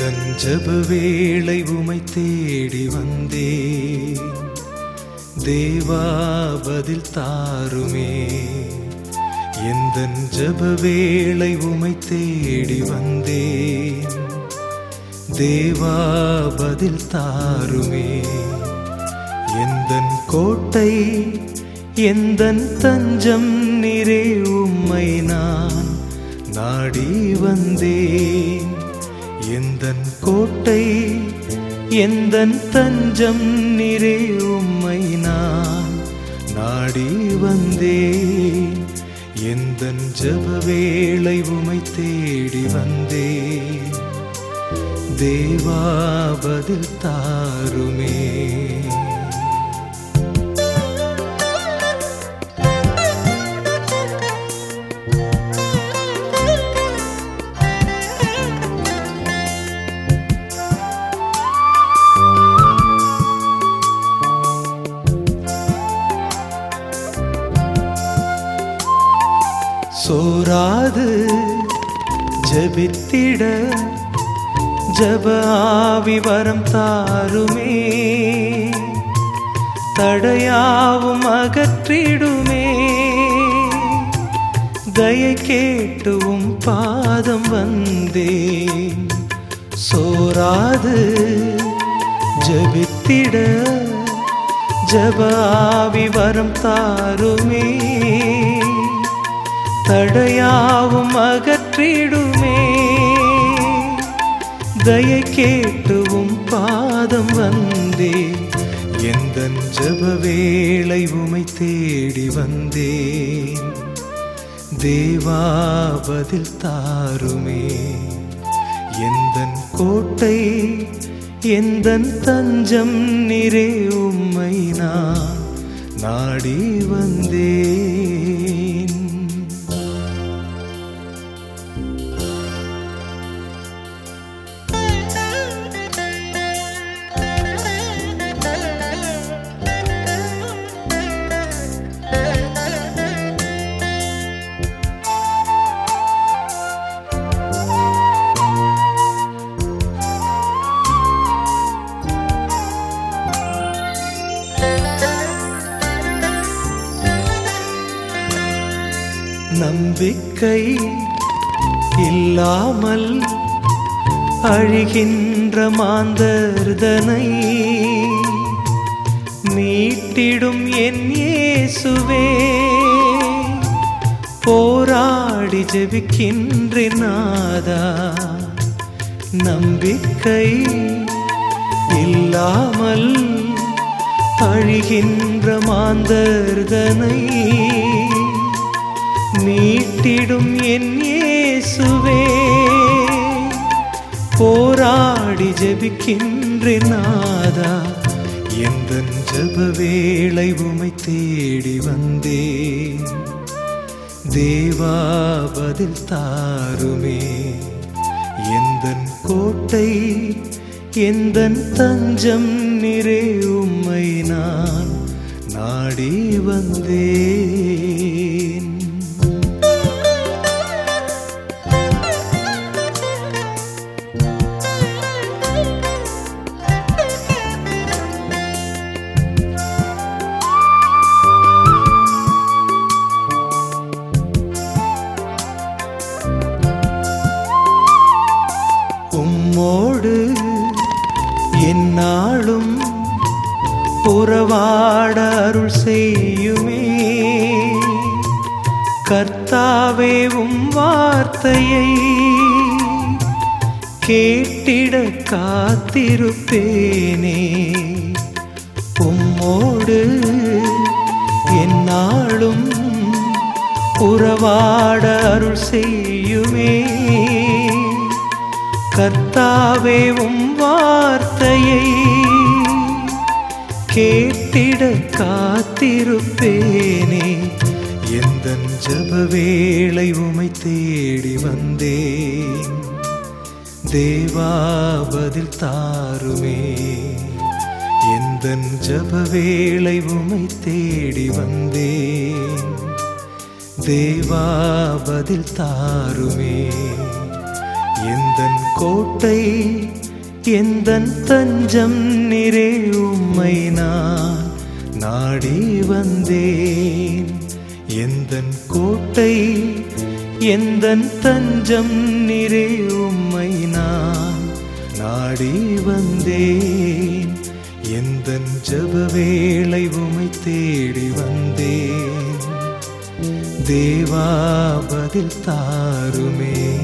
ஜப வேளை உமை தேடி வந்தே. தேவா பதில் தாருமே. எந்தன் ஜப வேளை உமை தேடி வந்தேன் தேவா பதில் தாருமே. எந்தன் கோட்டை எந்தன் தஞ்சம் நிறை உம்மை நான் நாடி வந்தேன். எந்தன் கோட்டை எந்தன் தஞ்சம் நிறை உம்மை நான் நாடி வந்தேன். எந்தன் ஜப வேளை உமை தேடி வந்தேன். தேவா பதில் தாருமே. சோராது ஜபித்திட ஜப ஆவி வரம் தாருமே. தடையாவும் அகற்றிடுமே. தயை கேட்டுவும் பாதம் வந்தேன். சோராது ஜபித்திட ஜப ஆவி வரம் தாருமே. தடையாவும் அகற்றிடுமே. தயை கேட்டுவும் பாதம் வந்தே. எந்த ஜப வேளை உமை தேடி வந்தேன். தேவா பதில் தாருமே. எந்த கோட்டை எந்த தஞ்சம் நிறை உம்மை நான் நாடி வந்தேன். நம்பிக்கை இல்லாமல் அழிகின்ற மாந்தர்தனை மீட்டிடும் என் இயேசுவே. போராடி ஜெபிக்கின்றேன் நாதா நம்பிக்கை இல்லாமல் அழிகின்ற மாந்தர்தனை மீட்டிடும் என் இயேசுவே. போராடி ஜெபிக்கின்றேன் நாதா எந்த ஜப வேளை உமை தேடி வந்தே தேவா பதில் தாருமே. எந்த கோட்டை எந்த தஞ்சம் நிறை உம்மை நான் நாடி வந்தே உறவாட அருள் செய்யுமே. கர்த்தாவே உம் வார்த்தையை கேட்டிட காத்திருப்பேனே. உம்மோடு என்னாலும் உறவாட அருள் செய்யுமே. கர்த்தாவே உம் வார்த்தையை கேட்டிட காத்திருப்பேனே. எந்த ஜப வேளை உமை தேடி வந்தேன். தேவா பதில் தாருமே. எந்த ஜப வேளை உமை தேடி வந்தேன். தேவா பதில் தாருமே. எந்த கோட்டை எந்தன் தஞ்சம் நிறை உம்மை நான் நாடி வந்தேன். எந்தன் கோட்டை எந்தன் தஞ்சம் நிறை உம்மை நான் நாடி வந்தேன். எந்தன் ஜப வேளை உமை தேடி வந்தேன். தேவா பதில் தாருமே.